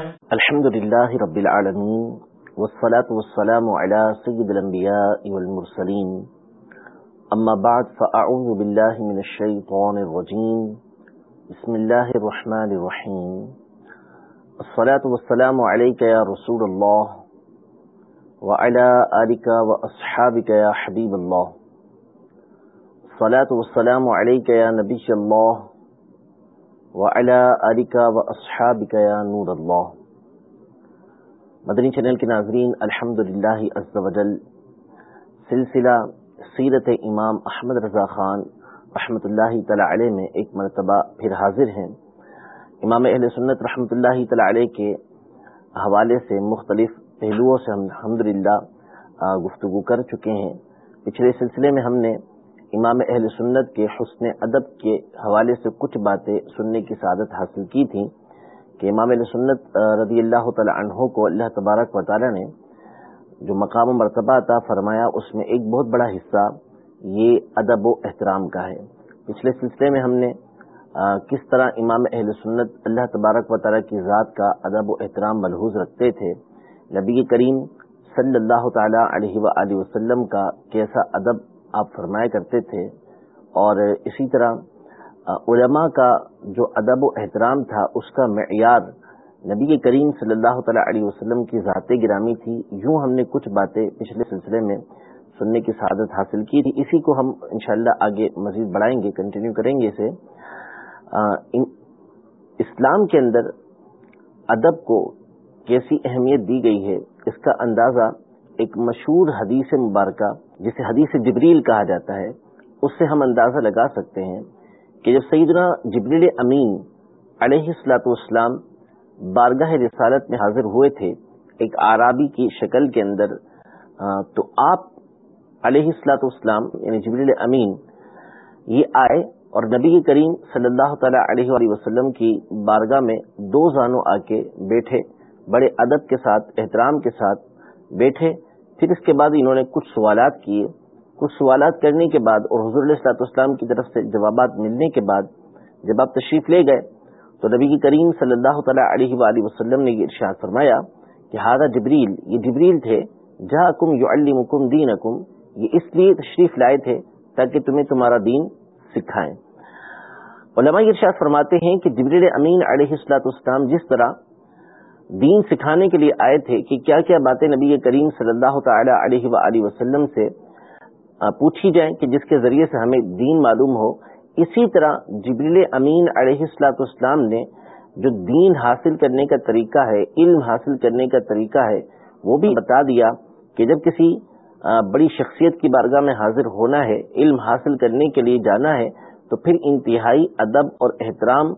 الحمد لله رب العالمين والصلاة والسلام على سيد الأنبياء والمرسلين أما بعد فأعوذ بالله من الشيطان الرجيم بسم الله الرحمن الرحيم الصلاة والسلام عليك يا رسول الله وعلى آلك وأصحابك يا حبيب الله الصلاة والسلام عليك يا نبي الله وعلى آلك وأصحابك يا نور الله. مدنی چینل کے ناظرین الحمد للہ سلسلہ سیرت امام احمد رضا خان رحمۃ اللہ تعالی علیہ میں ایک مرتبہ پھر حاضر ہیں. امام اہل سنت رحمۃ اللہ تعالی علیہ کے حوالے سے مختلف پہلوؤں سے ہم الحمد گفتگو کر چکے ہیں. پچھلے سلسلے میں ہم نے امام اہل سنت کے حسن ادب کے حوالے سے کچھ باتیں سننے کی سعادت حاصل کی تھیں کہ امام علیہ سنت رضی اللہ تعالی عنہ کو اللہ تبارک و تعالی نے جو مقام و مرتبہ عطا فرمایا، اس میں ایک بہت بڑا حصہ یہ ادب و احترام کا ہے۔ پچھلے سلسلے میں ہم نے کس طرح امام اہل سنت اللہ تبارک و تعالیٰ کی ذات کا ادب و احترام ملحوظ رکھتے تھے، نبی کریم صلی اللہ تعالی علیہ و وسلم کا کیسا ادب آپ فرمایا کرتے تھے اور اسی طرح علماء کا جو ادب و احترام تھا، اس کا معیار نبی کریم صلی اللہ تعالی علیہ وسلم کی ذات گرامی تھی۔ یوں ہم نے کچھ باتیں پچھلے سلسلے میں سننے کی سعادت حاصل کی تھی۔ اسی کو ہم انشاءاللہ آگے مزید بڑھائیں گے کنٹینیو کریں گے اسے۔ اسلام کے اندر ادب کو کیسی اہمیت دی گئی ہے، اس کا اندازہ ایک مشہور حدیث مبارکہ جسے حدیث جبریل کہا جاتا ہے، اس سے ہم اندازہ لگا سکتے ہیں کہ جب سیدنا جبریل امین علیہ السلاۃ والسلام بارگاہ رسالت میں حاضر ہوئے تھے ایک عرابی کی شکل کے اندر تو آپ علیہ السلاۃ والسلام یعنی جبریل امین، یہ آئے اور نبی کریم صلی اللہ تعالی علیہ وآلہ وسلم کی بارگاہ میں دو زانوں آ کے بیٹھے، بڑے ادب کے ساتھ، احترام کے ساتھ بیٹھے پھر اس کے بعد انہوں نے کچھ سوالات کیے۔ کچھ سوالات کرنے کے بعد اور حضور علیہ السلاط اسلام کی طرف سے جوابات ملنے کے بعد جب آپ تشریف لے گئے تو نبی کی کریم صلی اللہ تعالیٰ علیہ وآلہ وسلم نے یہ ارشاد فرمایا کہ ہارا جبریل، یہ جبریل تھے جہاں کم یو المکم دین اکم یہ اس لیے تشریف لائے تھے تاکہ تمہیں تمہارا دین سکھائیں۔ علماء ارشاد فرماتے ہیں کہ جبریل امین علیہ السلاط اسلام جس طرح دین سکھانے کے لیے آئے تھے کہ کیا کیا باتیں نبی کریم صلی اللہ تعالی علیہ وآلہ وسلم سے پوچھی جائیں کہ جس کے ذریعے سے ہمیں دین معلوم ہو۔ اسی طرح جبریل امین علیہ السلاط اسلام نے جو دین حاصل کرنے کا طریقہ ہے، علم حاصل کرنے کا طریقہ ہے، وہ بھی بتا دیا کہ جب کسی بڑی شخصیت کی بارگاہ میں حاضر ہونا ہے، علم حاصل کرنے کے لیے جانا ہے، تو پھر انتہائی ادب اور احترام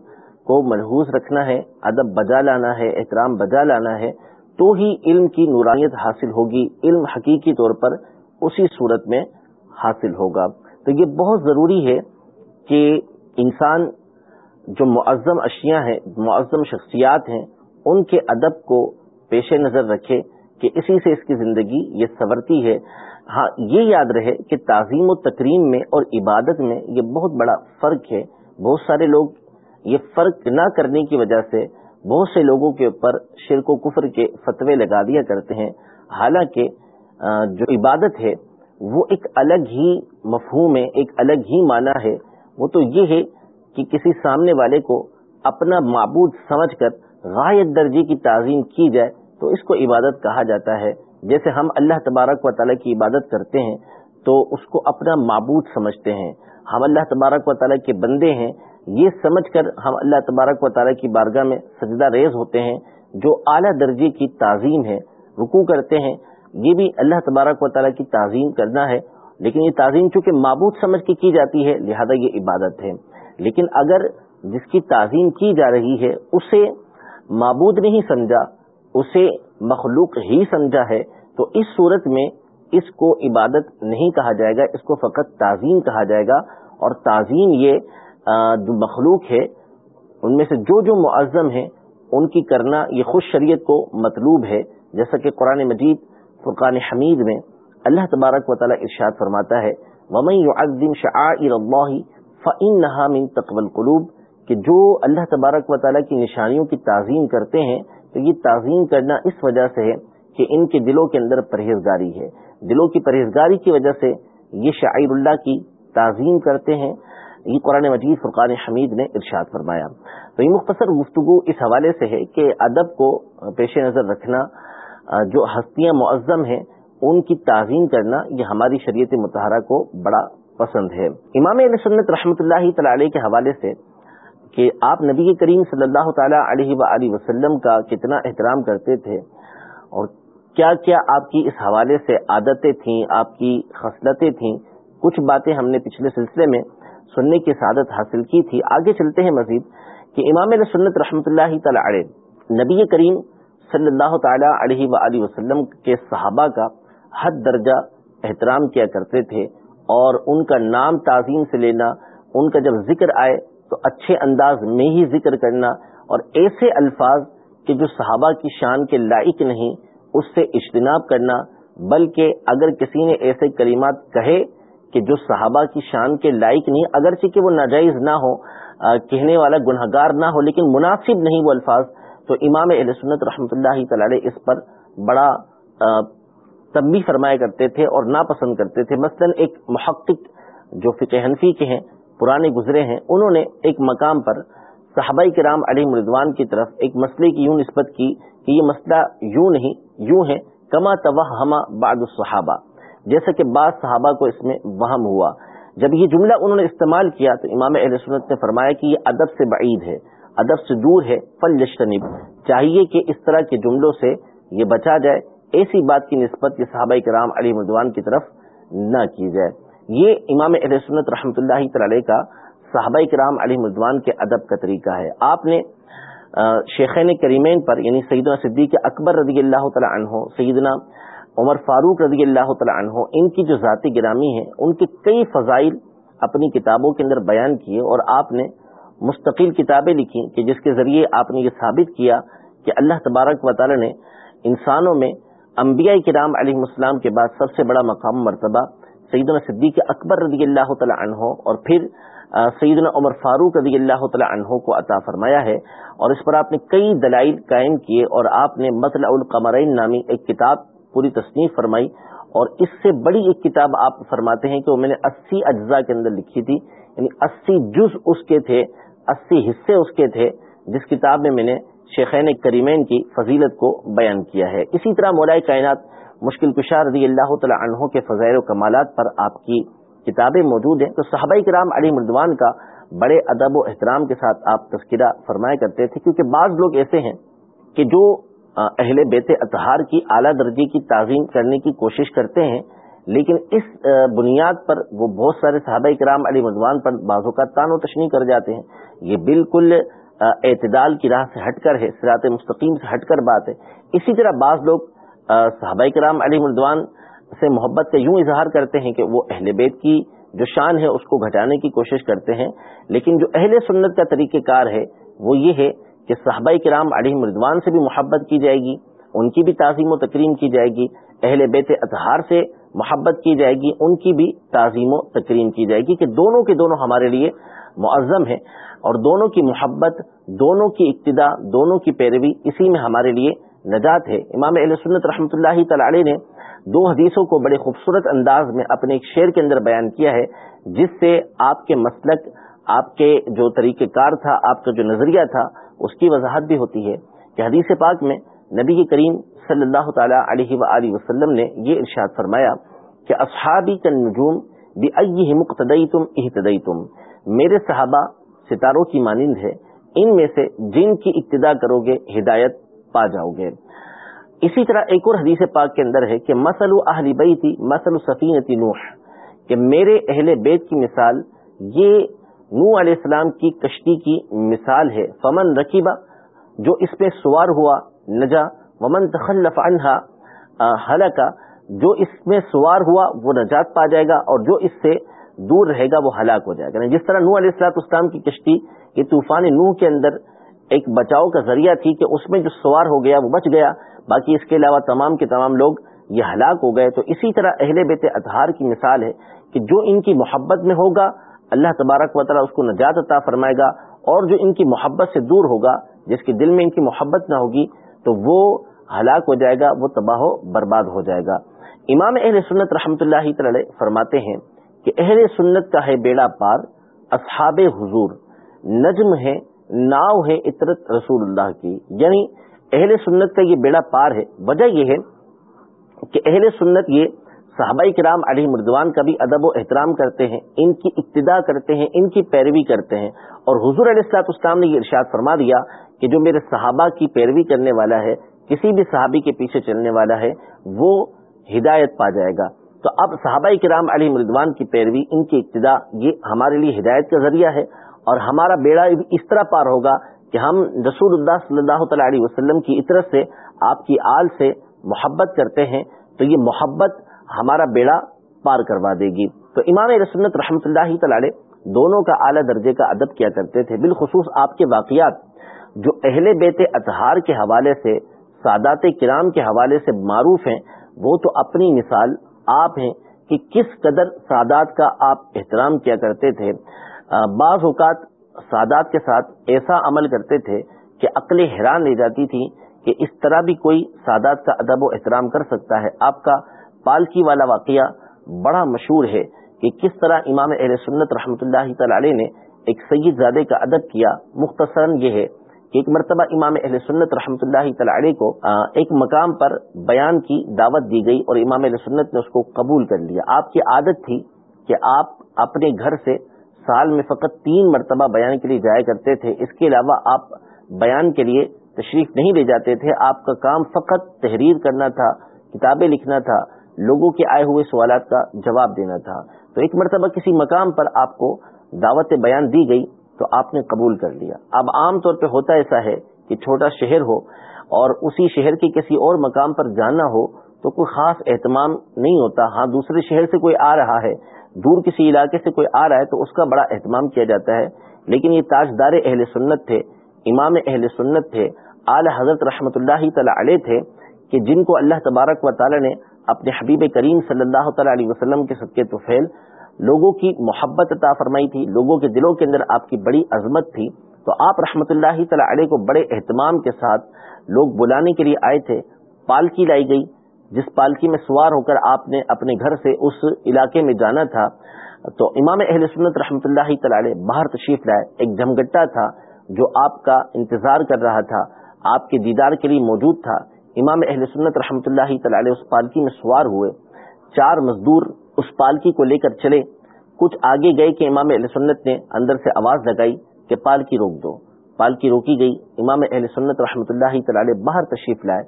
کو ملحوظ رکھنا ہے، ادب بجا لانا ہے، احترام بجا لانا ہے، تو ہی علم کی نورانیت حاصل ہوگی۔ علم حقیقی طور پر اسی صورت میں حاصل ہوگا۔ تو یہ بہت ضروری ہے کہ انسان جو معظم اشیاء ہیں، معظم شخصیات ہیں، ان کے ادب کو پیش نظر رکھے کہ اسی سے اس کی زندگی یہ سورتی ہے۔ ہاں یہ یاد رہے کہ تعظیم و تکریم میں اور عبادت میں یہ بہت بڑا فرق ہے۔ بہت سارے لوگ یہ فرق نہ کرنے کی وجہ سے بہت سے لوگوں کے اوپر شرک و کفر کے فتوے لگا دیا کرتے ہیں۔ حالانکہ جو عبادت ہے، وہ ایک الگ ہی مفہوم ہے، ایک الگ ہی معنی ہے۔ وہ تو یہ ہے کہ کسی سامنے والے کو اپنا معبود سمجھ کر غایت درجے کی تعظیم کی جائے تو اس کو عبادت کہا جاتا ہے۔ جیسے ہم اللہ تبارک و تعالیٰ کی عبادت کرتے ہیں تو اس کو اپنا معبود سمجھتے ہیں۔ ہم اللہ تبارک و تعالیٰ کے بندے ہیں یہ سمجھ کر ہم اللہ تبارک و تعالیٰ کی بارگاہ میں سجدہ ریز ہوتے ہیں، جو اعلیٰ درجے کی تعظیم ہے رکو کرتے ہیں۔ یہ بھی اللہ تبارک و تعالیٰ کی تعظیم کرنا ہے۔ لیکن یہ تعظیم چونکہ معبود سمجھ کے کی جاتی ہے، لہذا یہ عبادت ہے۔ لیکن اگر جس کی تعظیم کی جا رہی ہے، اسے معبود نہیں سمجھا، اسے مخلوق ہی سمجھا ہے، تو اس صورت میں اس کو عبادت نہیں کہا جائے گا، اس کو فقط تعظیم کہا جائے گا۔ اور تعظیم یہ جو مخلوق ہے، ان میں سے جو جو معظم ہیں، ان کی کرنا، یہ خوش شریعت کو مطلوب ہے۔ جیسا کہ قرآن مجید، فرقان حمید میں اللہ تبارک و تعالیٰ ارشاد فرماتا ہے کہ جو اللہ تبارک و تعالیٰ کی نشانیوں کی تعظیم کرتے ہیں، تو یہ تعظیم کرنا اس وجہ سے ہے کہ ان کے دلوں کے اندر پرہیزگاری ہے۔ دلوں کی پرہیزگاری کی وجہ سے یہ شاعر اللہ کی تعظیم کرتے ہیں۔ یہ قرآن مجید فرقان حمید نے ارشاد فرمایا۔ تو یہ مختصر گفتگو اس حوالے سے ہے کہ ادب کو پیش نظر رکھنا، جو ہستیاں معظم ہیں، ان کی تعظیم کرنا، یہ ہماری شریعت متحرہ کو بڑا پسند ہے۔ امام علیہ سنت رحمۃ اللہ تعالی کے حوالے سے کہ آپ نبی کریم صلی اللہ تعالی علیہ و وسلم کا کتنا احترام کرتے تھے اور کیا کیا آپ کی اس حوالے سے عادتیں تھیں، آپ کی خصلتیں تھیں، کچھ باتیں ہم نے پچھلے سلسلے میں سننے کی سعادت حاصل کی تھی۔ آگے چلتے ہیں مزید کہ امام سنت رحمۃ اللہ تعالی علیہ، نبی کریم صلی اللہ تعالی علیہ و وسلم کے صحابہ کا حد درجہ احترام کیا کرتے تھے اور ان کا نام تعظیم سے لینا، ان کا جب ذکر آئے تو اچھے انداز میں ہی ذکر کرنا اور ایسے الفاظ کہ جو صحابہ کی شان کے لائق نہیں، اس سے اجتناب کرنا، بلکہ اگر کسی نے ایسے کلمات کہے کہ جو صحابہ کی شان کے لائق نہیں، اگرچہ کہ وہ ناجائز نہ ہو کہنے والا گناہ گار نہ ہو، لیکن مناسب نہیں وہ الفاظ، تو امام علیہ سنت رحمۃ اللہ تعالی اس پر بڑا تبی فرمایا کرتے تھے اور ناپسند کرتے تھے۔ مثلا ایک محقق جو فقہ حنفی کے ہیں، پرانے گزرے ہیں، انہوں نے ایک مقام پر صحابہ کرام علی مردوان کی طرف ایک مسئلے کی یوں نسبت کی کہ یہ مسئلہ یوں نہیں، یوں ہے، کما ہما بعد الصحابہ۔ جیسا کہ بعض صحابہ کو اس میں وہم ہوا۔ جب یہ جملہ انہوں نے استعمال کیا تو امام اہل سنت نے فرمایا کہ یہ ادب سے بعید ہے، ادب سے دور ہے فل یشتنب چاہیے کہ اس طرح کے جملوں سے یہ بچا جائے، ایسی بات کی نسبت یہ صحابہ کرام علی مردوان کی طرف نہ کی جائے۔ یہ امام اہل سنت رحمۃ اللہ تعالی کا صحابہ کرام علی مردوان کے ادب کا طریقہ ہے۔ آپ نے شیخین کریمین پر یعنی سیدنا صدیق اکبر رضی اللہ تعالیٰ عنہ، سیدنا عمر فاروق رضی اللہ تعالیٰ عنہ، ان کی جو ذاتی گرامی ہیں، ان کے کئی فضائل اپنی کتابوں کے اندر بیان کیے اور آپ نے مستقل کتابیں لکھی کہ جس کے ذریعے آپ نے یہ ثابت کیا کہ اللہ تبارک و تعالی نے انسانوں میں انبیاء کرام علیہ السلام کے بعد سب سے بڑا مقام مرتبہ سیدنا صدیق اکبر رضی اللہ تعالیٰ عنہ اور پھر سیدنا عمر فاروق رضی اللہ تعالیٰ عنہ کو عطا فرمایا ہے اور اس پر آپ نے کئی دلائل قائم کیے اور آپ نے مطلع القمرین نامی ایک کتاب پوری تصنیف فرمائی اور اس سے بڑی ایک کتاب آپ فرماتے ہیں کہ وہ میں نے اسی اجزاء کے اندر لکھی تھی یعنی اسی جز اس کے تھے، اسی حصے اس کے تھے، جس کتاب میں میں نے شیخین کریمین کی فضیلت کو بیان کیا ہے۔ اسی طرح مولائی کائنات مشکل کشار رضی اللہ تعالیٰ عنہ کے فضائل و کمالات پر آپ کی کتابیں موجود ہیں۔ تو صحابہ کرام علی مردوان کا بڑے ادب و احترام کے ساتھ آپ تذکرہ فرمایا کرتے تھے، کیونکہ بعض لوگ ایسے ہیں کہ جو اہل بیت اطہار کی اعلیٰ درجے کی تعظیم کرنے کی کوشش کرتے ہیں، لیکن اس بنیاد پر وہ بہت سارے صحابہ کرام علی مردوان پر بعضوں کا تان و تشنی کر جاتے ہیں۔ یہ بالکل اعتدال کی راہ سے ہٹ کر ہے سرات مستقیم سے ہٹ کر بات ہے۔ اسی طرح بعض لوگ صحابہ کرام علی مردوان سے محبت کا یوں اظہار کرتے ہیں کہ وہ اہل بیت کی جو شان ہے، اس کو گھٹانے کی کوشش کرتے ہیں۔ لیکن جو اہل سنت کا طریقہ کار ہے، وہ یہ ہے کہ صحابہ کرام علی مردوان سے بھی محبت کی جائے گی، ان کی بھی تعظیم و تکریم کی جائے گی، اہل بیت اطہار سے محبت کی جائے گی، ان کی بھی تعظیم و تکریم کی جائے گی کہ دونوں کے دونوں ہمارے لیے معظم ہیں اور دونوں کی محبت، دونوں کی ابتدا، دونوں کی پیروی اسی میں ہمارے لیے نجات ہے۔ امام علیہ سنت رحمۃ اللہ تعالی نے دو حدیثوں کو بڑے خوبصورت انداز میں اپنے ایک شعر کے اندر بیان کیا ہے، جس سے آپ کے مسلک، آپ کے جو طریقہ کار تھا، آپ کا جو نظریہ تھا اس کی وضاحت بھی ہوتی ہے کہ حدیث پاک میں نبی کریم صلی اللہ تعالی علیہ و وسلم نے یہ ارشاد فرمایا کہ اصحابی کا نجوم بھی مقتدئی تم احتدئی تم میرے صحابہ ستاروں کی مانند ہے، ان میں سے جن کی ابتدا کرو گے ہدایت پا جاؤ گے اسی طرح ایک اور حدیث پاک کے اندر ہے کہ مسل اہل بیتی مسل سفینتی نوح، کہ میرے اہل بیت کی مثال یہ نو علیہ السلام کی کشتی کی مثال ہے۔ فمن رقیبہ جو اس پہ سوار ہوا، نجا۔ ومن تخلف عنہا حلقہ جو اس میں سوار ہوا، وہ نجات پا جائے گا اور جو اس سے دور رہے گا، وہ ہلاک ہو جائے گا۔ یعنی جس طرح نو علیہ السلاط اسلام کی کشتی، یہ طوفان نوح کے اندر ایک بچاؤ کا ذریعہ تھی کہ اس میں جو سوار ہو گیا، وہ بچ گیا۔ باقی اس کے علاوہ تمام کے تمام لوگ یہ ہلاک ہو گئے۔ تو اسی طرح اہل بیت اظہار کی مثال ہے کہ جو ان کی محبت میں ہوگا اللہ تبارک و تعالیٰ اس کو نجات عطا فرمائے گا اور جو ان کی محبت سے دور ہوگا، جس کے دل میں ان کی محبت نہ ہوگی، تو وہ ہلاک ہو جائے گا، وہ تباہ و برباد ہو جائے گا۔ امام اہل سنت رحمۃ اللہ تعالی فرماتے ہیں کہ اہل سنت کا ہے بیڑا پار، اصحاب حضور۔ نجم ہے ناؤ ہے عطرت رسول اللہ کی۔ یعنی اہل سنت کا یہ بیڑا پار ہے۔ وجہ یہ ہے کہ اہل سنت یہ صحابہ کرام علی مردوان کا بھی ادب و احترام کرتے ہیں، ان کی ابتدا کرتے ہیں، ان کی پیروی کرتے ہیں۔ اور حضور علیہ السلاط اسلام نے یہ ارشاد فرما دیا کہ جو میرے صحابہ کی پیروی کرنے والا ہے، کسی بھی صحابی کے پیچھے چلنے والا ہے، وہ ہدایت پا جائے گا۔ تو اب صحابہ کرام علی مردوان کی پیروی، ان کی ابتدا، یہ ہمارے لیے ہدایت کا ذریعہ ہے۔ اور ہمارا بیڑا اس طرح پار ہوگا کہ ہم رسول اللہ صلی اللہ تعالی علیہ وسلم کی عطرت سے، آپ کی آل سے محبت کرتے ہیں۔ تو یہ محبت ہمارا بیڑا پار کروا دے گی۔ تو امام رسنت رحمۃ اللہ تعالی دونوں کا اعلیٰ درجے کا ادب کیا کرتے تھے، بالخصوص آپ کے واقعات جو اہل بیت اطہار کے حوالے سے، سادات کرام کے حوالے سے معروف ہیں، وہ تو اپنی مثال آپ ہیں کہ کس قدر سادات کا آپ احترام کیا کرتے تھے۔ بعض اوقات سادات کے ساتھ ایسا عمل کرتے تھے کہ عقل حیران لے جاتی تھی کہ اس طرح بھی کوئی سادات کا ادب و احترام کر سکتا ہے۔ آپ کا پالکی والا واقعہ بڑا مشہور ہے کہ کس طرح امام اہل سنت رحمۃ اللہ تعالی نے ایک سید زادے کا ادب کیا، مختصراً یہ ہے کہ ایک مرتبہ امام اہل سنت رحمۃ اللہ تعالی کو ایک مقام پر بیان کی دعوت دی گئی اور امام اہل سنت نے اس کو قبول کر لیا۔ آپ کی عادت تھی کہ آپ اپنے گھر سے سال میں فقط تین مرتبہ بیان کے لیے جایا کرتے تھے۔ اس کے علاوہ آپ بیان کے لیے تشریف نہیں لے جاتے تھے۔ آپ کا کام فقط تحریر کرنا تھا، کتابیں لکھنا تھا۔ لوگوں کے آئے ہوئے سوالات کا جواب دینا تھا۔ تو ایک مرتبہ کسی مقام پر آپ کو دعوت بیان دی گئی تو آپ نے قبول کر لیا۔ اب عام طور پہ ہوتا ایسا ہے کہ چھوٹا شہر ہو اور اسی شہر کے کسی اور مقام پر جانا ہو تو کوئی خاص اہتمام نہیں ہوتا۔ ہاں دوسرے شہر سے کوئی آ رہا ہے، دور کسی علاقے سے کوئی آ رہا ہے تو اس کا بڑا اہتمام کیا جاتا ہے۔ لیکن یہ تاجدار اہل سنت تھے، امام اہل سنت تھے، اعلی حضرت رحمت اللہ تعالی علیہ تھے کہ جن کو اللہ تبارک و تعالی نے اپنے حبیب کریم صلی اللہ تعالی علیہ وسلم کے صدقے تو فیل لوگوں کی محبت عطا فرمائی تھی، لوگوں کے دلوں کے اندر آپ کی بڑی عظمت تھی۔ تو آپ رحمت اللہ تعالی علیہ کو بڑے اہتمام کے ساتھ لوگ بلانے کے لیے آئے تھے، پالکی لائی گئی۔ جس پالکی میں سوار ہو کر آپ نے اپنے گھر سے اس علاقے میں جانا تھا، تو امام اہل سنت رحمۃ اللہ تعالی باہر تشریف لائے۔ ایک جمگٹا تھا جو آپ کا انتظار کر رہا تھا، آپ کے دیدار کے لیے موجود تھا۔ امام اہل سنت رحمۃ اللہ تعالی اس پالکی میں سوار ہوئے۔ چار مزدور اس پالکی کو لے کر چلے۔ کچھ آگے گئے کہ امام اہل سنت نے اندر سے آواز لگائی کہ پالکی روک دو۔ پالکی روکی گئی۔ امام اہل سنت رحمۃ اللہ تعالی باہر تشریف لائے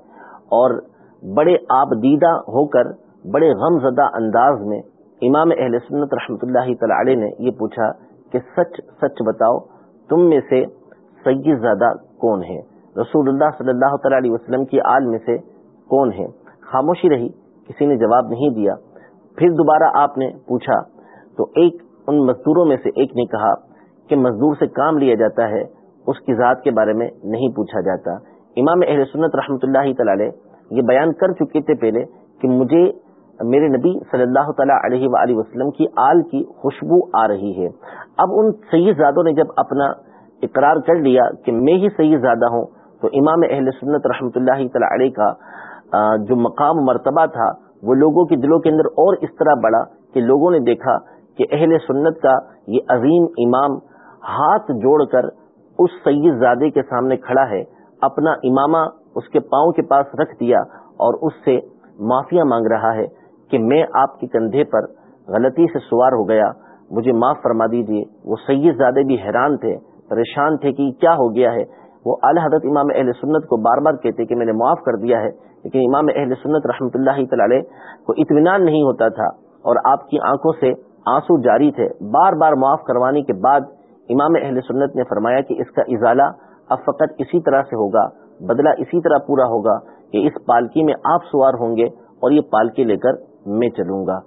اور بڑے آبدیدہ ہو کر بڑے غم زدہ انداز میں امام اہل سنت رحمۃ اللہ تعالی نے یہ پوچھا کہ سچ سچ بتاؤ تم میں سے سید زادہ کون ہے رسول اللہ صلی اللہ تعالی علیہ وسلم کی آل میں سے کون ہے؟ خاموشی رہی، کسی نے جواب نہیں دیا۔ پھر دوبارہ آپ نے پوچھا، تو ایک ان مزدوروں میں سے ایک نے کہا کہ مزدور سے کام لیا جاتا ہے، اس کی ذات کے بارے میں نہیں پوچھا جاتا۔ امام اہل سنت رحمۃ اللہ تعالی یہ بیان کر چکے تھے پہلے کہ مجھے میرے نبی صلی اللہ تعالیٰ علیہ وآلہ وسلم کی آل کی خوشبو آ رہی ہے۔ اب ان سید زادوں نے جب اپنا اقرار کر لیا کہ میں ہی سید زادہ ہوں تو امام اہل سنت رحمۃ اللہ تعالی علیہ کا جو مقام مرتبہ تھا، وہ لوگوں کے دلوں کے اندر اور اس طرح بڑا کہ لوگوں نے دیکھا کہ اہل سنت کا یہ عظیم امام ہاتھ جوڑ کر اس سید زادے کے سامنے کھڑا ہے، اپنا امامہ اس کے پاؤں کے پاس رکھ دیا اور اس سے معافیا مانگ رہا ہے کہ میں آپ کے کندھے پر غلطی سے سوار ہو گیا، مجھے معاف فرما دیجیے وہ سید زادے بھی حیران تھے، پریشان تھے کہ کیا ہو گیا ہے۔ وہ اعلی حضرت امام اہل سنت کو بار بار کہتے کہ میں نے معاف کر دیا ہے، لیکن امام اہل سنت رحمۃ اللہ تعالی کو اطمینان نہیں ہوتا تھا اور آپ کی آنکھوں سے آنسو جاری تھے۔ بار بار معاف کروانے کے بعد امام اہل سنت نے فرمایا کہ اس کا ازالہ اب فقط اسی طرح سے ہوگا، بدلہ اسی طرح پورا ہوگا کہ اس پالکی میں آپ سوار ہوں گے اور یہ پالکی لے کر میں چلوں گا۔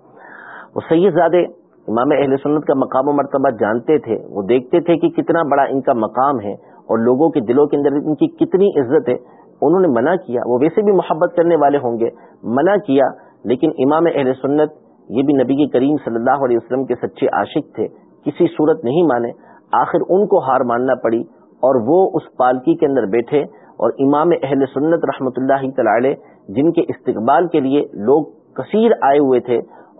وہ سید زادے امام اہل سنت کا مقام و مرتبہ جانتے تھے، وہ دیکھتے تھے کہ کتنا بڑا ان کا مقام ہے۔ اور لوگوں کے دلوں کے اندر ان کی کتنی عزت ہے، انہوں نے منع کیا، وہ ویسے بھی محبت کرنے والے ہوں گے، منع کیا، لیکن امام اہل سنت یہ بھی نبی کریم صلی اللہ علیہ وسلم کے سچے عاشق تھے، کسی صورت نہیں مانے، آخر ان کو ہار ماننا پڑی اور وہ اس پالکی کے اندر بیٹھے اور امام اہل سنت رحمۃ اللہ تعالی جن کے استقبال کے لیے لوگ کثیر آئے ہوئے تھے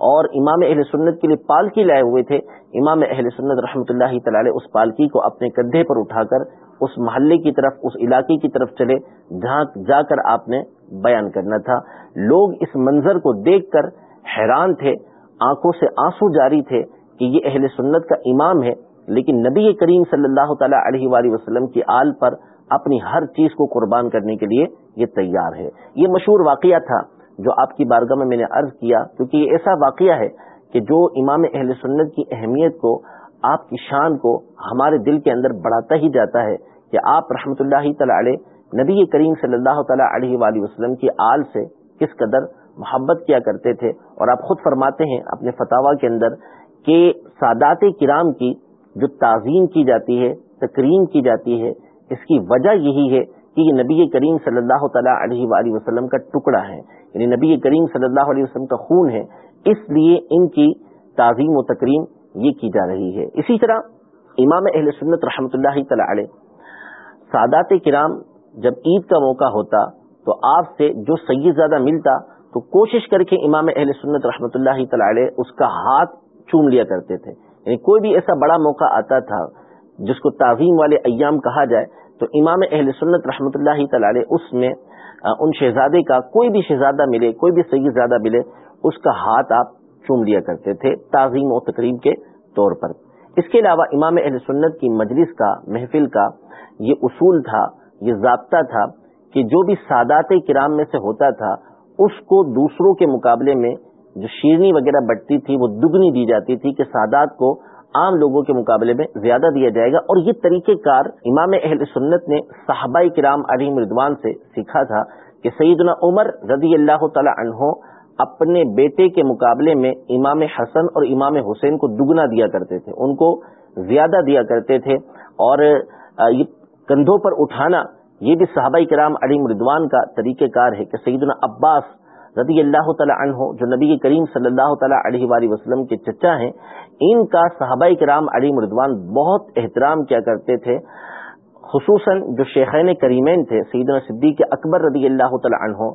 اور امام اہل سنت کے لیے پالکی لائے ہوئے تھے، امام اہل سنت رحمۃ اللہ تعالی اس پالکی کو اپنے کندھے پر اٹھا کر اس محلے کی طرف، اس علاقے کی طرف چلے، جہاں جا کر آپ نے بیان کرنا تھا۔ لوگ اس منظر کو دیکھ کر حیران تھے، آنکھوں سے آنسو جاری تھے کہ یہ اہل سنت کا امام ہے، لیکن نبی کریم صلی اللہ تعالی علیہ وآلہ وسلم کی آل پر اپنی ہر چیز کو قربان کرنے کے لیے یہ تیار ہے۔ یہ مشہور واقعہ تھا جو آپ کی بارگاہ میں میں نے عرض کیا، کیونکہ یہ ایسا واقعہ ہے کہ جو امام اہل سنت کی اہمیت کو آپ کی شان کو ہمارے دل کے اندر بڑھاتا ہی جاتا ہے کہ آپ رحمۃ اللہ تعالی نبی کریم صلی اللہ تعالی علیہ وآلہ وسلم کی آل سے کس قدر محبت کیا کرتے تھے؟ اور آپ خود فرماتے ہیں اپنے فتوا کے اندر کہ سادات کرام کی جو تعظیم کی جاتی ہے، تکریم کی جاتی ہے، اس کی وجہ یہی ہے کہ یہ نبی کریم صلی اللہ تعالیٰ علیہ وآلہ وسلم کا ٹکڑا ہے۔ یعنی نبی کریم صلی اللہ علیہ وسلم کا خون ہے، اس لیے ان کی تعظیم و تکریم یہ کی جا رہی ہے۔ اسی طرح امام اہل سنت رحمۃ اللہ تعالی علیہ سادات کرام جب عید کا موقع ہوتا تو آپ سے جو سید زیادہ ملتا تو کوشش کر کے امام اہل سنت رحمۃ اللہ تعالی علیہ اس کا ہاتھ چوم لیا کرتے تھے۔ یعنی کوئی بھی ایسا بڑا موقع آتا تھا جس کو تعظیم والے ایام کہا جائے تو امام اہل سنت رحمۃ اللہ تعالی اس میں ان شہزادے کا کوئی بھی شہزادہ ملے، کوئی بھی سید زیادہ ملے، اس کا ہاتھ آپ چوم لیا کرتے تھے تعظیم و تقریب کے طور پر۔ اس کے علاوہ امام اہل سنت کی مجلس کا، محفل کا یہ اصول تھا، یہ ضابطہ تھا کہ جو بھی سادات کرام میں سے ہوتا تھا، اس کو دوسروں کے مقابلے میں جو شیرنی وغیرہ بٹتی تھی، وہ دگنی دی جاتی تھی کہ سادات کو عام لوگوں کے مقابلے میں زیادہ دیا جائے گا۔ اور یہ طریقہ کار امام اہل سنت نے صحابہ کرام علی مردوان سے سیکھا تھا کہ سیدنا عمر رضی اللہ تعالی عنہ اپنے بیٹے کے مقابلے میں امام حسن اور امام حسین کو دگنا دیا کرتے تھے، ان کو زیادہ دیا کرتے تھے اور یہ کندھوں پر اٹھانا، یہ بھی صحابہ کرام علی مردوان کا طریقہ کار ہے کہ سیدنا عباس رضی اللہ تعالیٰ عنہ، جو نبی کریم صلی اللہ تعالیٰ علیہ وآلہ وسلم کے چچا ہیں، ان کا صحابہ کرام علی مردوان بہت احترام کیا کرتے تھے، خصوصاً جو شیخین کریمین تھے، سیدنا صدیق اکبر رضی اللہ تعالیٰ عنہ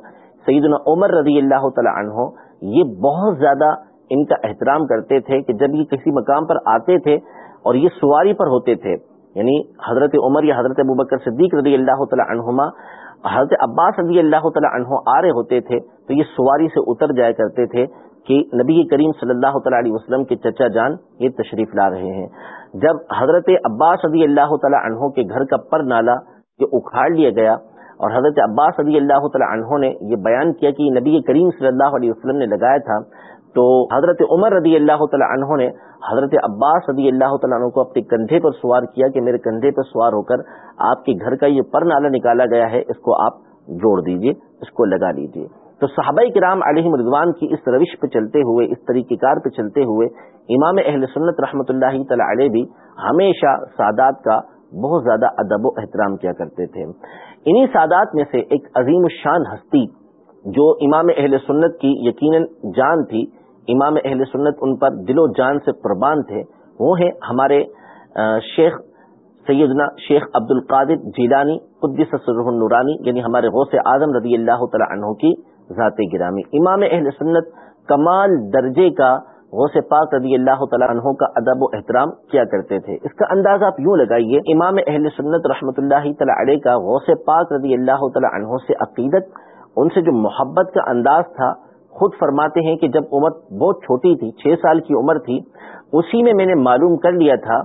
سیدنا عمر رضی اللہ تعالیٰ عنہ یہ بہت زیادہ ان کا احترام کرتے تھے کہ جب یہ کسی مقام پر آتے تھے اور یہ سواری پر ہوتے تھے یعنی حضرت عمر یا حضرت ابوبکر صدیق رضی اللہ تعالیٰ عنہما، حضرت عباس رضی اللہ تعالیٰ عنہ آ رہے ہوتے تھے، تو یہ سواری سے اتر جایا کرتے تھے کہ نبی کریم صلی اللہ تعالیٰ علیہ وسلم کے چچا جان یہ تشریف لا رہے ہیں۔ جب حضرت عباس رضی اللہ تعالیٰ عنہ کے گھر کا پر نالا یہ اکھاڑ لیا گیا اور حضرت عباس رضی اللہ تعالیٰ عنہ نے یہ بیان کیا کہ نبی کریم صلی اللہ علیہ وسلم نے لگایا تھا، تو حضرت عمر رضی اللہ تعالیٰ عنہ نے حضرت عباس رضی اللہ تعالیٰ عنہ کو اپنے کندھے پر سوار کیا کہ میرے کندھے پر سوار ہو کر آپ کے گھر کا یہ پر نالا نکالا گیا ہے، اس کو آپ جوڑ دیجیے، اس کو لگا لیجیے۔ تو صحابہ کرام علیہ مردوان کی اس روش پہ چلتے ہوئے، اس طریقہ کار پہ چلتے ہوئے، امام اہل سنت رحمۃ اللہ تعالی علیہ بھی ہمیشہ سادات کا بہت زیادہ ادب و احترام کیا کرتے تھے۔ انہی سادات میں سے ایک عظیم الشان ہستی جو امام اہل سنت کی یقیناً جان تھی، امام اہل سنت ان پر دل و جان سے قربان تھے، وہ ہیں ہمارے شیخ سیدنا شیخ عبد القادر جیلانی، قدس نورانی یعنی ہمارے غوث اعظم رضی اللہ تعالی عنہ کی ذات گرامی۔ امام اہل سنت کمال درجے کا غوث پاک رضی اللہ تعالیٰ عنہ کا ادب و احترام کیا کرتے تھے۔ اس کا اندازہ آپ یوں لگائیے، امام اہل سنت رحمۃ اللہ تعالیٰ علیہ کا غوث پاک رضی اللہ تعالیٰ عنہ سے عقیدت، ان سے جو محبت کا انداز تھا، خود فرماتے ہیں کہ جب عمر بہت چھوٹی تھی، چھ سال کی عمر تھی، اسی میں میں نے معلوم کر لیا تھا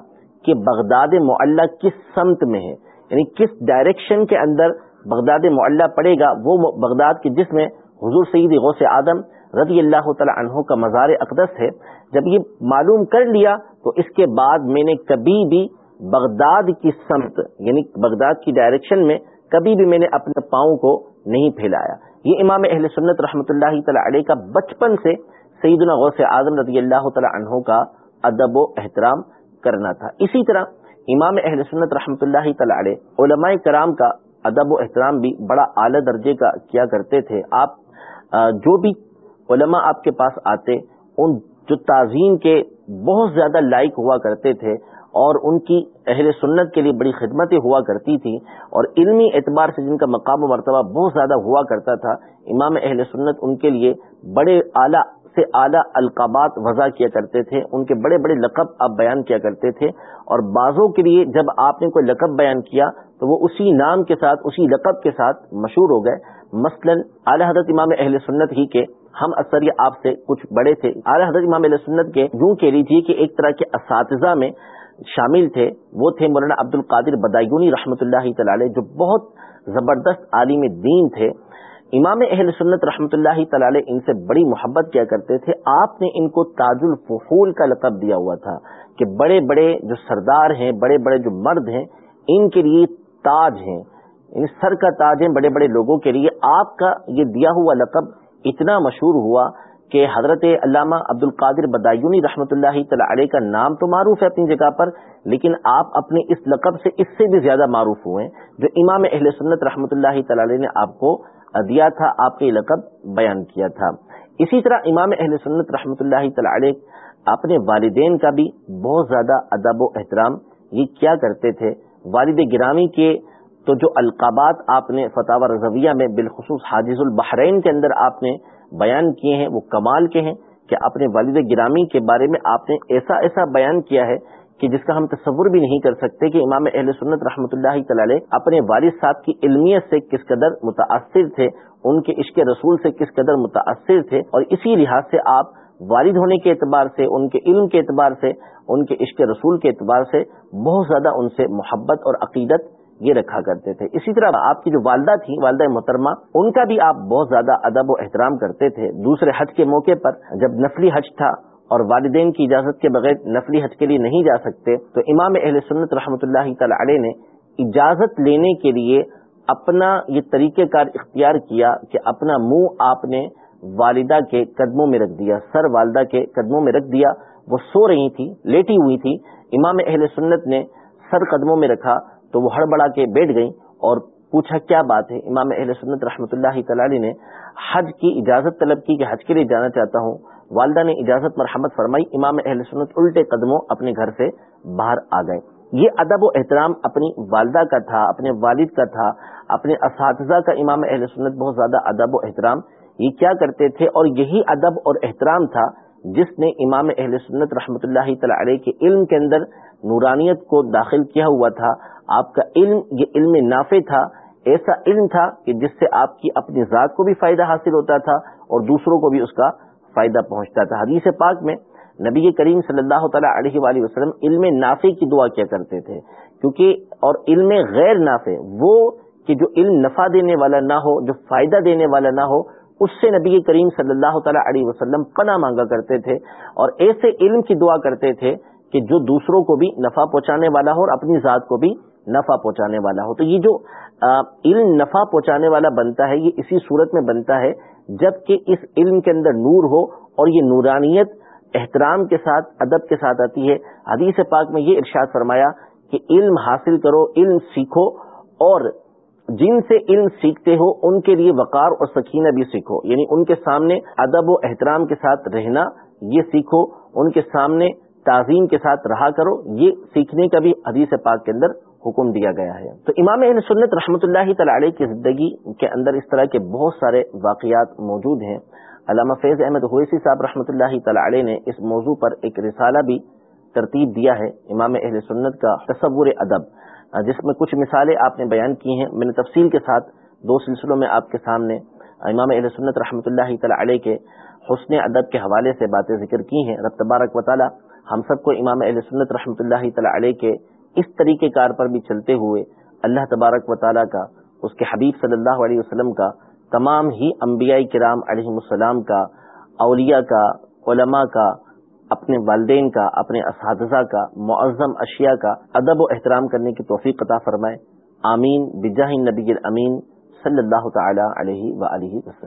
کہ بغداد معلّہ کس سمت میں ہے۔ یعنی کس ڈائریکشن کے اندر بغداد معلّہ پڑے گا، وہ بغداد کے جس میں حضور سعید غوث آدم رضی اللہ تعالی عنہ کا مزار اقدس ہے۔ جب یہ معلوم کر لیا تو اس کے بعد میں نے کبھی بھی بغداد کی سمت یعنی بغداد کی ڈائریکشن میں کبھی بھی میں نے اپنے پاؤں کو نہیں پھیلایا۔ یہ امام اہل سنت رحمۃ اللہ تعالی علیہ کا بچپن سے سیدنا غوث اعظم رضی اللہ تعالی عنہ کا ادب و احترام کرنا تھا۔ اسی طرح امام اہل سنت رحمۃ اللہ تعالی علیہ علماء کرام کا ادب و احترام بھی بڑا اعلی درجے کا کیا کرتے تھے۔ آپ جو بھی علماء آپ کے پاس آتے، ان جو تعظیم کے بہت زیادہ لائق ہوا کرتے تھے اور ان کی اہل سنت کے لیے بڑی خدمتیں ہوا کرتی تھی اور علمی اعتبار سے جن کا مقام و مرتبہ بہت زیادہ ہوا کرتا تھا، امام اہل سنت ان کے لیے بڑے اعلیٰ سے اعلیٰ القابات وضع کیا کرتے تھے، ان کے بڑے بڑے لقب آپ بیان کیا کرتے تھے اور بعضوں کے لیے جب آپ نے کوئی لقب بیان کیا تو وہ اسی نام کے ساتھ، اسی لقب کے ساتھ مشہور ہو گئے۔ مثلا اعلی حضرت امام اہل سنت ہی کے ہم اکثر یہ آپ سے کچھ بڑے تھے۔ اعلی حضرت امام اہل سنت کے یوں کہہ لیجیے کہ ایک طرح کے اساتذہ میں شامل تھے۔ وہ تھے مولانا عبد القادر بدایونی رحمۃ اللہ تعالی جو بہت زبردست عالم دین تھے۔ امام اہل سنت رحمۃ اللہ تعالی ان سے بڑی محبت کیا کرتے تھے۔ آپ نے ان کو تاج الفحول کا لقب دیا ہوا تھا کہ بڑے بڑے جو سردار ہیں، بڑے بڑے جو مرد ہیں، ان کے لیے تاج ہیں۔ یعنی سر کا تاج ہیں بڑے بڑے لوگوں کے لیے آپ کا یہ دیا ہوا لقب اتنا مشہور ہوا کہ حضرت علامہ عبد القادر بدایونی رحمۃ اللہ تعالی کا نام تو معروف ہے اپنی جگہ پر، لیکن آپ اپنے اس لقب سے اس سے بھی زیادہ معروف ہوئے جو امام اہل سنت رحمۃ اللہ تعالی نے آپ کو دیا تھا، آپ کے لقب بیان کیا تھا۔ اسی طرح امام اہل سنت رحمۃ اللہ تعالی اپنے والدین کا بھی بہت زیادہ ادب و احترام، یہ کیا کرتے تھے؟ والد گرامی کے تو جو القابات آپ نے فتح رضویہ میں بالخصوص حاجز البحرین کے اندر آپ نے بیان کیے ہیں، وہ کمال کے ہیں کہ اپنے والد گرامی کے بارے میں آپ نے ایسا ایسا بیان کیا ہے کہ جس کا ہم تصور بھی نہیں کر سکتے کہ امام اہل سنت رحمۃ اللہ تعالی اپنے والد صاحب کی علمیت سے کس قدر متاثر تھے، ان کے عشق رسول سے کس قدر متاثر تھے اور اسی لحاظ سے آپ والد ہونے کے اعتبار سے، ان کے علم کے اعتبار سے، ان کے عشق رسول کے اعتبار سے بہت زیادہ ان سے محبت اور عقیدت یہ رکھا کرتے تھے۔ اسی طرح آپ کی جو والدہ تھی والدہ محترمہ، ان کا بھی آپ بہت زیادہ ادب و احترام کرتے تھے۔ دوسرے حج کے موقع پر جب نفلی حج تھا اور والدین کی اجازت کے بغیر نفلی حج کے لیے نہیں جا سکتے، تو امام اہل سنت رحمۃ اللہ تعالی علیہ نے اجازت لینے کے لیے اپنا یہ طریقہ کار اختیار کیا کہ اپنا منہ آپ نے والدہ کے قدموں میں رکھ دیا، سر والدہ کے قدموں میں رکھ دیا۔ وہ سو رہی تھی لیٹی ہوئی تھی امام اہل سنت نے سر قدموں میں رکھا۔ تو وہ ہڑبڑا کے بیٹھ گئی اور پوچھا کیا بات ہے؟ امام اہل سنت رحمۃ اللہ تعالی نے حج کی اجازت طلب کی کہ حج کے لیے جانا چاہتا ہوں۔ والدہ نے اجازت مرحمت فرمائی، امام اہل سنت الٹے قدموں اپنے گھر سے باہر آ گئے۔ یہ ادب و احترام اپنی والدہ کا تھا، اپنے والد کا تھا، اپنے اساتذہ کا امام اہل سنت بہت زیادہ ادب و احترام۔ یہ کیا کرتے تھے؟ اور یہی ادب اور احترام تھا جس نے امام اہل سنت رحمۃ اللہ تعالی علیہ کے علم کے اندر نورانیت کو داخل کیا ہوا تھا۔ آپ کا علم، یہ علم نافع تھا، ایسا علم تھا کہ جس سے آپ کی اپنی ذات کو بھی فائدہ حاصل ہوتا تھا اور دوسروں کو بھی اس کا فائدہ پہنچتا تھا۔ حدیث پاک میں نبی کریم صلی اللہ تعالیٰ علیہ وآلہ وسلم علم نافع کی دعا کیا کرتے تھے، کیونکہ اور علم غیر نافع، وہ کہ جو علم نفع دینے والا نہ ہو، جو فائدہ دینے والا نہ ہو، اس سے نبی کریم صلی اللہ تعالیٰ علیہ وسلم پناہ مانگا کرتے تھے اور ایسے علم کی دعا کرتے تھے کہ جو دوسروں کو بھی نفع پہنچانے والا ہو اور اپنی ذات کو بھی نفع پہنچانے والا ہو۔ تو یہ جو علم نفع پہنچانے والا بنتا ہے، یہ اسی صورت میں بنتا ہے جبکہ اس علم کے اندر نور ہو اور یہ نورانیت احترام کے ساتھ، ادب کے ساتھ آتی ہے۔ حدیث پاک میں یہ ارشاد فرمایا کہ علم حاصل کرو، علم سیکھو اور جن سے علم سیکھتے ہو، ان کے لیے وقار اور سکینہ بھی سیکھو۔ یعنی ان کے سامنے ادب و احترام کے ساتھ رہنا، یہ سیکھو۔ ان کے سامنے تعظیم کے ساتھ رہا کرو، یہ سیکھنے کا بھی حدیث پاک کے اندر حکم دیا گیا ہے۔ تو امام اہل سنت رحمۃ اللہ تعالی کی زندگی کے اندر اس طرح کے بہت سارے واقعات موجود ہیں۔ علامہ فیض احمد ہویسی صاحب رحمۃ اللہ تعالی نے اس موضوع پر ایک رسالہ بھی ترتیب دیا ہے، امام اہل سنت کا تصور ادب، جس میں کچھ مثالیں آپ نے بیان کی ہیں۔ میں نے تفصیل کے ساتھ دو سلسلوں میں آپ کے سامنے امام اہل سنت رحمۃ اللہ تعالی کے حسن ادب کے حوالے سے باتیں ذکر کی ہیں۔ رب تبارک و تعالی ہم سب کو امام اہل سنت رحمۃ اللہ تعالی علیہ کے اس طریقے کار پر بھی چلتے ہوئے اللہ تبارک و تعالیٰ کا، اس کے حبیب صلی اللہ علیہ وسلم کا، تمام ہی انبیاء کرام علیہ السلام کا، اولیاء کا، علماء کا، اپنے والدین کا، اپنے اساتذہ کا، معظم اشیاء کا ادب و احترام کرنے کی توفیق عطا فرمائے۔ آمین۔ بجاہ نبی الامین صلی اللہ تعالی علیہ و وسلم۔